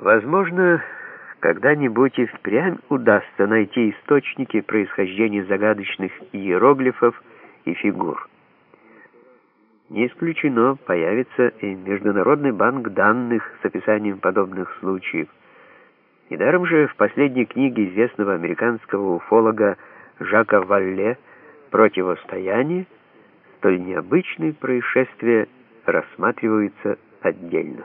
Возможно, когда-нибудь и впрямь удастся найти источники происхождения загадочных иероглифов и фигур. Не исключено, появится и Международный банк данных с описанием подобных случаев. Недаром же в последней книге известного американского уфолога Жака Валле «Противостояние» столь необычные происшествия рассматриваются отдельно.